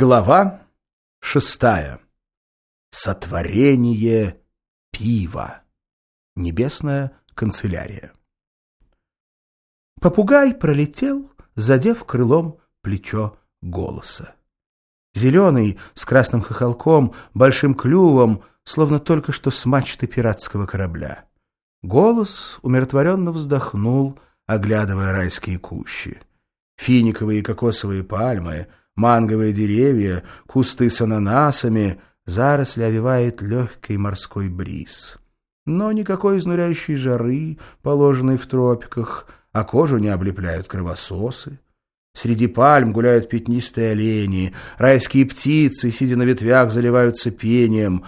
Глава шестая. Сотворение пива. Небесная канцелярия. Попугай пролетел, задев крылом плечо голоса. Зеленый, с красным хохолком, большим клювом, словно только что с мачты пиратского корабля. Голос умиротворенно вздохнул, оглядывая райские кущи. Финиковые и кокосовые пальмы — манговые деревья, кусты с ананасами, заросли овивает легкий морской бриз. Но никакой изнуряющей жары, положенной в тропиках, а кожу не облепляют кровососы. Среди пальм гуляют пятнистые олени, райские птицы, сидя на ветвях, заливаются пением.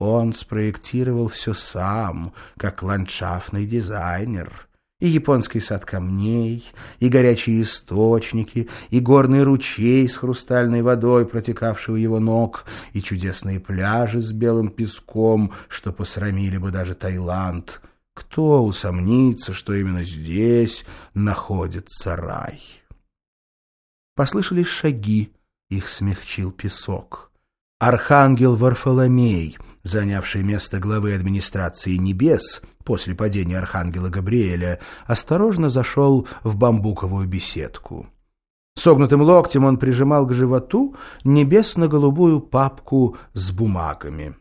Он спроектировал все сам, как ландшафтный дизайнер и японский сад камней, и горячие источники, и горный ручей с хрустальной водой, протекавший у его ног, и чудесные пляжи с белым песком, что посрамили бы даже Таиланд. Кто усомнится, что именно здесь находится рай? Послышались шаги, их смягчил песок. Архангел Варфоломей — занявший место главы администрации небес после падения архангела Габриэля, осторожно зашел в бамбуковую беседку. Согнутым локтем он прижимал к животу небесно-голубую папку с бумагами.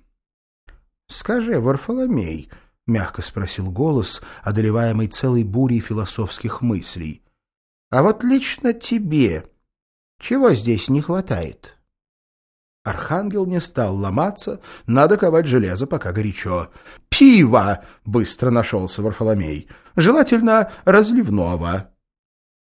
— Скажи, Варфоломей, — мягко спросил голос, одолеваемый целой бурей философских мыслей, — а вот лично тебе чего здесь не хватает? — Архангел не стал ломаться, надо ковать железо, пока горячо. «Пиво!» — быстро нашелся Варфоломей. «Желательно разливного».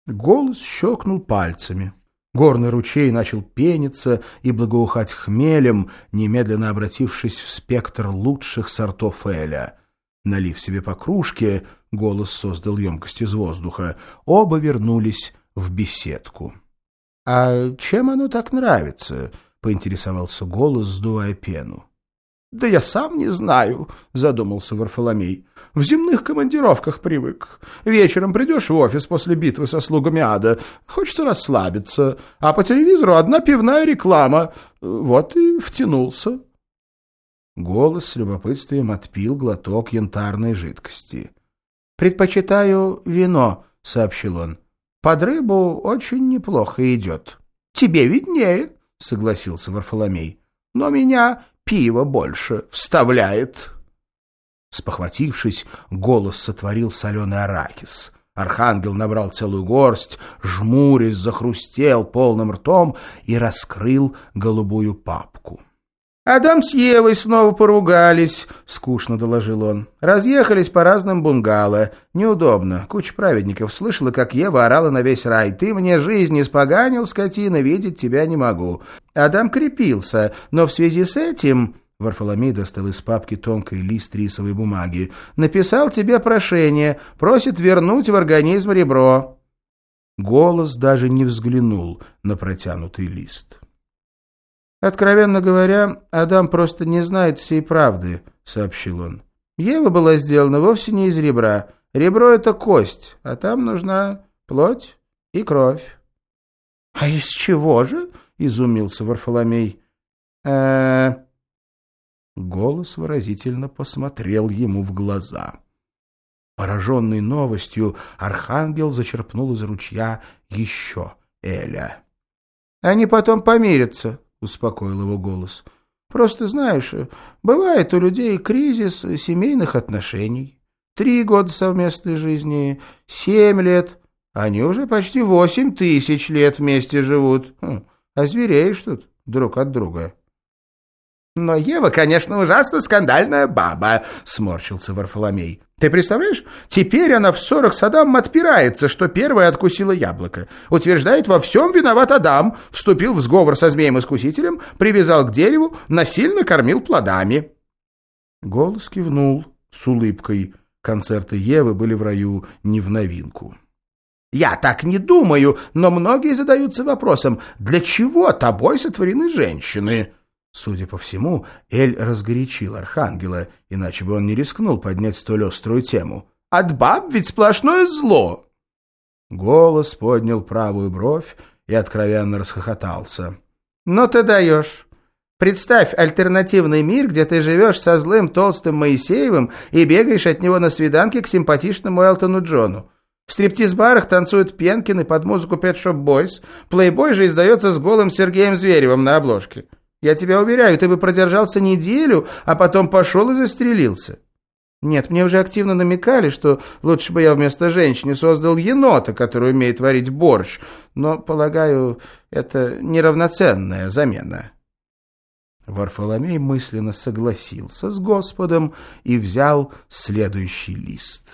Голос щелкнул пальцами. Горный ручей начал пениться и благоухать хмелем, немедленно обратившись в спектр лучших сортов эля. Налив себе по кружке, голос создал емкость из воздуха, оба вернулись в беседку. — А чем оно так нравится? — поинтересовался голос, сдувая пену. — Да я сам не знаю, — задумался Варфоломей. — В земных командировках привык. Вечером придешь в офис после битвы со слугами ада, хочется расслабиться, а по телевизору одна пивная реклама. Вот и втянулся. Голос с любопытствием отпил глоток янтарной жидкости. — Предпочитаю вино, — сообщил он. — Под рыбу очень неплохо идет. — Тебе виднее, — согласился Варфоломей. — Но меня пиво больше вставляет. Спохватившись, голос сотворил соленый арахис. Архангел набрал целую горсть, жмурясь, захрустел полным ртом и раскрыл голубую папку. «Адам с Евой снова поругались», — скучно доложил он. «Разъехались по разным бунгало. Неудобно. Куча праведников слышала, как Ева орала на весь рай. Ты мне жизнь испоганил, скотина, видеть тебя не могу. Адам крепился, но в связи с этим...» Варфоломей достал из папки тонкий лист рисовой бумаги. «Написал тебе прошение. Просит вернуть в организм ребро». Голос даже не взглянул на протянутый лист. «Откровенно говоря, Адам просто не знает всей правды», — сообщил он. «Ева была сделана вовсе не из ребра. Ребро — это кость, а там нужна плоть и кровь». «А из чего же?» — изумился Варфоломей. э Голос выразительно посмотрел ему в глаза. Пораженный новостью, архангел зачерпнул из ручья еще Эля. «Они потом помирятся», — успокоил его голос. «Просто знаешь, бывает у людей кризис семейных отношений. Три года совместной жизни, семь лет. Они уже почти восемь тысяч лет вместе живут. Хм, а звереешь тут друг от друга». «Но Ева, конечно, ужасно скандальная баба», — сморщился Варфоломей. «Ты представляешь, теперь она в ссорах с Адамом отпирается, что первая откусила яблоко. Утверждает, во всем виноват Адам, вступил в сговор со змеем-искусителем, привязал к дереву, насильно кормил плодами». Голос кивнул с улыбкой. Концерты Евы были в раю не в новинку. «Я так не думаю, но многие задаются вопросом, для чего тобой сотворены женщины?» Судя по всему, Эль разгорячил Архангела, иначе бы он не рискнул поднять столь острую тему. «От баб ведь сплошное зло!» Голос поднял правую бровь и откровенно расхохотался. «Ну ты даешь. Представь альтернативный мир, где ты живешь со злым толстым Моисеевым и бегаешь от него на свиданке к симпатичному Элтону Джону. В стриптиз-барах танцуют Пенкины под музыку Pet Shop Boys, плейбой же издается с голым Сергеем Зверевым на обложке. Я тебя уверяю, ты бы продержался неделю, а потом пошел и застрелился. Нет, мне уже активно намекали, что лучше бы я вместо женщины создал енота, который умеет варить борщ, но, полагаю, это неравноценная замена». Варфоломей мысленно согласился с Господом и взял следующий лист.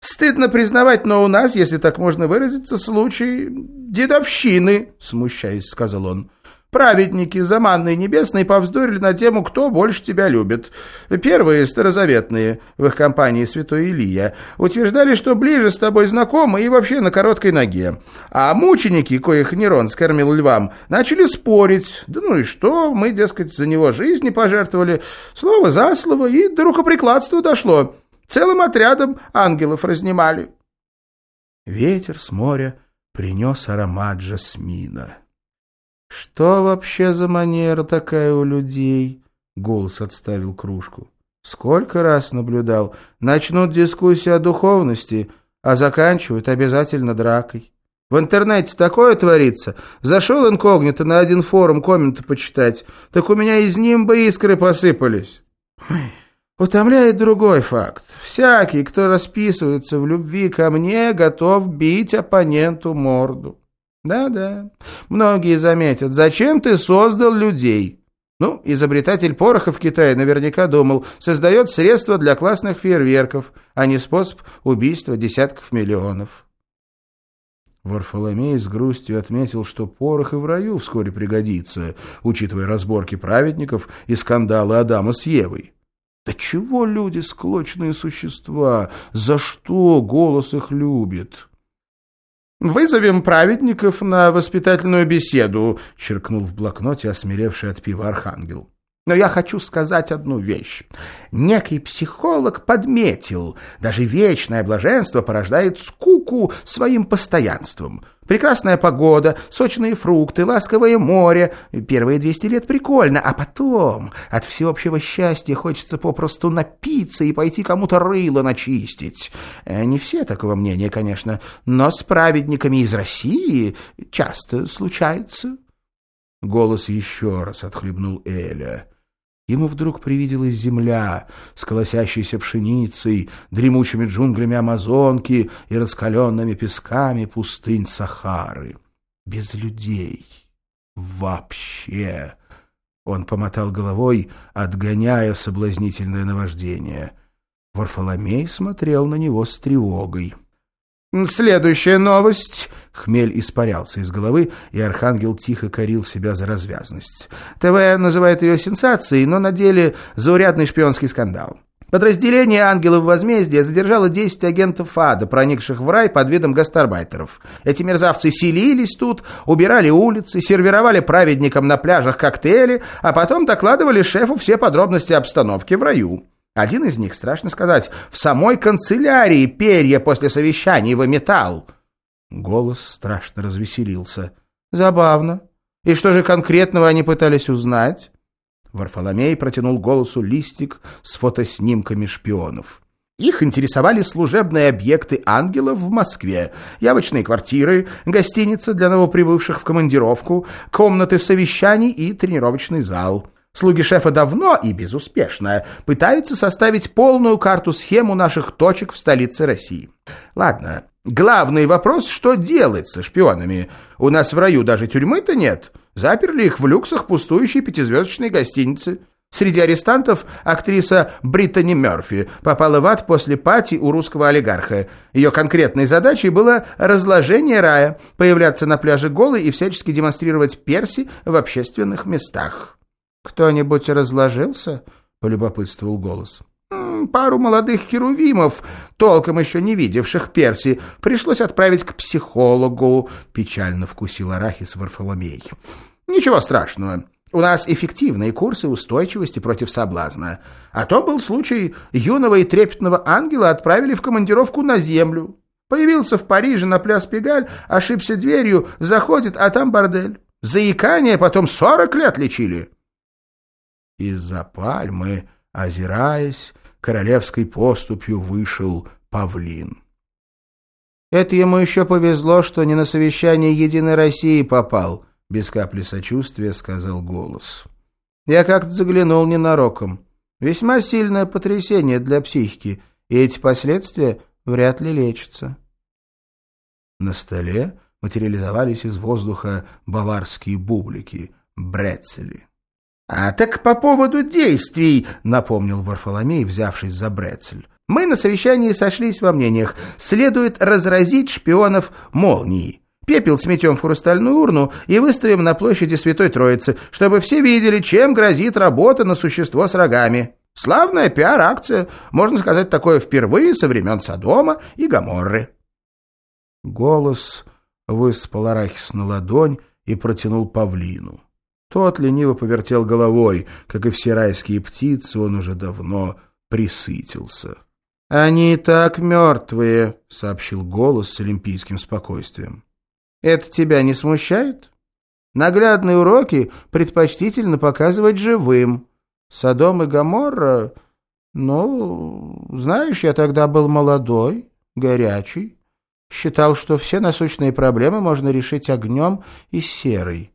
«Стыдно признавать, но у нас, если так можно выразиться, случай дедовщины», — смущаясь, сказал он. Праведники, заманные небесные, повздорили на тему «Кто больше тебя любит?». Первые, старозаветные, в их компании святой Илия, утверждали, что ближе с тобой знакомы и вообще на короткой ноге. А мученики, коих Нерон скормил львам, начали спорить. Да ну и что, мы, дескать, за него жизни пожертвовали. Слово за слово, и до рукоприкладства дошло. Целым отрядом ангелов разнимали. Ветер с моря принес аромат жасмина. «Что вообще за манера такая у людей?» — голос отставил кружку. «Сколько раз наблюдал. Начнут дискуссии о духовности, а заканчивают обязательно дракой. В интернете такое творится. Зашел инкогнито на один форум комменты почитать, так у меня из нимба искры посыпались». Утомляет другой факт. Всякий, кто расписывается в любви ко мне, готов бить оппоненту морду. Да-да, многие заметят, зачем ты создал людей? Ну, изобретатель пороха в Китае наверняка думал, создает средства для классных фейерверков, а не способ убийства десятков миллионов. Варфоломей с грустью отметил, что порох и в раю вскоре пригодится, учитывая разборки праведников и скандалы Адама с Евой. Да чего люди склочные существа? За что голос их любит? «Вызовем праведников на воспитательную беседу», — черкнул в блокноте осмелевший от пива архангел. Но я хочу сказать одну вещь. Некий психолог подметил, даже вечное блаженство порождает скуку своим постоянством. Прекрасная погода, сочные фрукты, ласковое море. Первые двести лет прикольно, а потом от всеобщего счастья хочется попросту напиться и пойти кому-то рыло начистить. Э, не все такого мнения, конечно, но с праведниками из России часто случается. Голос еще раз отхлебнул Эля. Ему вдруг привиделась земля с колосящейся пшеницей, дремучими джунглями Амазонки и раскаленными песками пустынь Сахары. Без людей. Вообще. Он помотал головой, отгоняя соблазнительное наваждение. Варфоломей смотрел на него с тревогой. «Следующая новость!» Хмель испарялся из головы, и Архангел тихо корил себя за развязность. ТВ называет ее сенсацией, но на деле заурядный шпионский скандал. Подразделение «Ангелов возмездия» задержало 10 агентов ада, проникших в рай под видом гастарбайтеров. Эти мерзавцы селились тут, убирали улицы, сервировали праведникам на пляжах коктейли, а потом докладывали шефу все подробности обстановки в раю. Один из них, страшно сказать, в самой канцелярии перья после совещаний выметал. Голос страшно развеселился. «Забавно. И что же конкретного они пытались узнать?» Варфоломей протянул голосу листик с фотоснимками шпионов. Их интересовали служебные объекты ангелов в Москве, явочные квартиры, гостиница для новоприбывших в командировку, комнаты совещаний и тренировочный зал. Слуги шефа давно и безуспешно пытаются составить полную карту-схему наших точек в столице России. Ладно, главный вопрос, что делать со шпионами? У нас в раю даже тюрьмы-то нет. Заперли их в люксах пустующей пятизвездочной гостиницы. Среди арестантов актриса Бриттани Мерфи попала в ад после пати у русского олигарха. Ее конкретной задачей было разложение рая, появляться на пляже голой и всячески демонстрировать перси в общественных местах. «Кто-нибудь разложился?» — полюбопытствовал голос. «Пару молодых херувимов, толком еще не видевших Перси, пришлось отправить к психологу», — печально вкусил Арахис Варфоломей. «Ничего страшного». У нас эффективные курсы устойчивости против соблазна. А то был случай, юного и трепетного ангела отправили в командировку на землю. Появился в Париже на пляс Пегаль, ошибся дверью, заходит, а там бордель. Заикание потом сорок лет лечили. Из-за пальмы, озираясь, королевской поступью вышел павлин. «Это ему еще повезло, что не на совещание Единой России попал», — без капли сочувствия сказал голос. «Я как-то заглянул ненароком. Весьма сильное потрясение для психики, и эти последствия вряд ли лечатся». На столе материализовались из воздуха баварские бублики, брецели. «А так по поводу действий», — напомнил Варфоломей, взявшись за брецель. «Мы на совещании сошлись во мнениях. Следует разразить шпионов молнией. Пепел сметем в хрустальную урну и выставим на площади Святой Троицы, чтобы все видели, чем грозит работа на существо с рогами. Славная пиар-акция, можно сказать, такое впервые со времен Содома и Гоморры». Голос выспал Арахис на ладонь и протянул павлину. Тот лениво повертел головой. Как и все райские птицы, он уже давно присытился. — Они и так мертвые, — сообщил голос с олимпийским спокойствием. — Это тебя не смущает? Наглядные уроки предпочтительно показывать живым. Содом и Гоморра... Ну, знаешь, я тогда был молодой, горячий. Считал, что все насущные проблемы можно решить огнем и серой.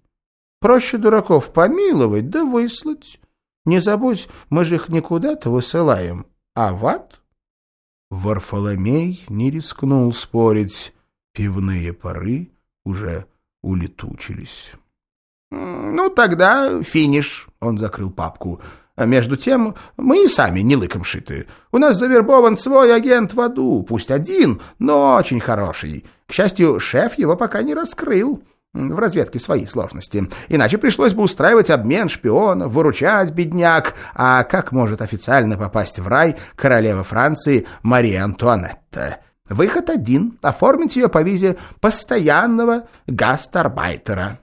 Проще дураков помиловать да выслать. Не забудь, мы же их не куда-то высылаем, а в ад. Варфоломей не рискнул спорить. Пивные пары уже улетучились. — Ну, тогда финиш, — он закрыл папку. А между тем, мы и сами не лыком шиты. У нас завербован свой агент в аду, пусть один, но очень хороший. К счастью, шеф его пока не раскрыл. В разведке свои сложности. Иначе пришлось бы устраивать обмен шпионов, выручать бедняк. А как может официально попасть в рай королева Франции Мария Антуанетта? Выход один — оформить ее по визе постоянного гастарбайтера.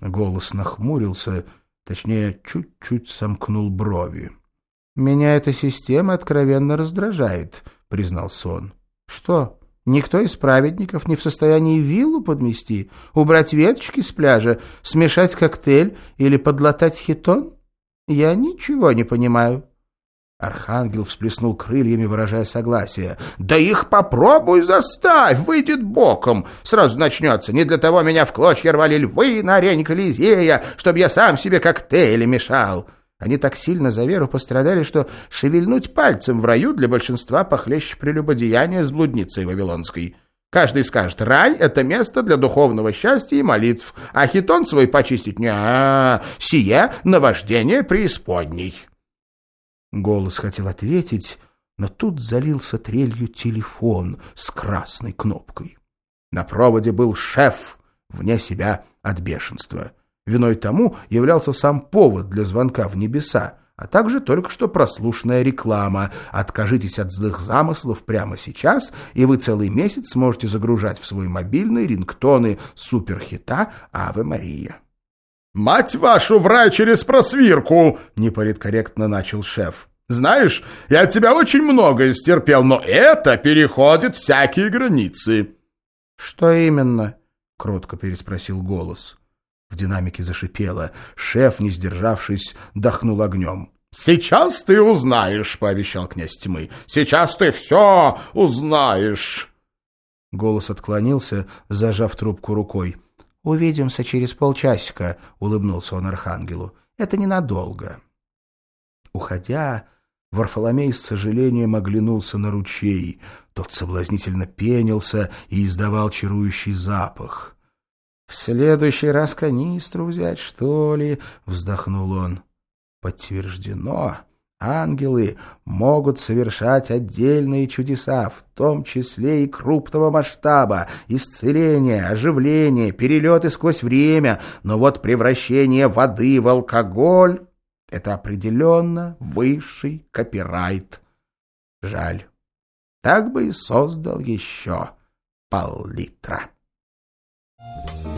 Голос нахмурился, точнее, чуть-чуть сомкнул брови. «Меня эта система откровенно раздражает», — признался он. «Что?» Никто из праведников не в состоянии виллу подмести, убрать веточки с пляжа, смешать коктейль или подлатать хитон? Я ничего не понимаю. Архангел всплеснул крыльями, выражая согласие. «Да их попробуй заставь! Выйдет боком! Сразу начнется. Не для того меня в клочья рвали львы на арене Колизея, чтобы я сам себе коктейли мешал!» Они так сильно за веру пострадали, что шевельнуть пальцем в раю для большинства похлеще прелюбодеяния с блудницей Вавилонской. Каждый скажет, рай — это место для духовного счастья и молитв, а хитон свой почистить не а, -а, -а сие наваждение преисподней. Голос хотел ответить, но тут залился трелью телефон с красной кнопкой. На проводе был шеф, вне себя от бешенства. Виной тому являлся сам повод для звонка в небеса, а также только что прослушанная реклама. Откажитесь от злых замыслов прямо сейчас, и вы целый месяц сможете загружать в свой мобильный рингтоны суперхита «Аве Мария». «Мать вашу, в рай через просвирку!» — неполиткорректно начал шеф. «Знаешь, я от тебя очень многое стерпел, но это переходит всякие границы». «Что именно?» — кротко переспросил голос. В динамике зашипело. Шеф, не сдержавшись, дохнул огнем. «Сейчас ты узнаешь», — пообещал князь тьмы. «Сейчас ты все узнаешь». Голос отклонился, зажав трубку рукой. «Увидимся через полчасика», — улыбнулся он архангелу. «Это ненадолго». Уходя, Варфоломей с сожалением оглянулся на ручей. Тот соблазнительно пенился и издавал чарующий запах. «В следующий раз канистру взять, что ли?» — вздохнул он. «Подтверждено. Ангелы могут совершать отдельные чудеса, в том числе и крупного масштаба, исцеление, оживление, перелеты сквозь время, но вот превращение воды в алкоголь — это определенно высший копирайт. Жаль. Так бы и создал еще пол-литра. Thank you.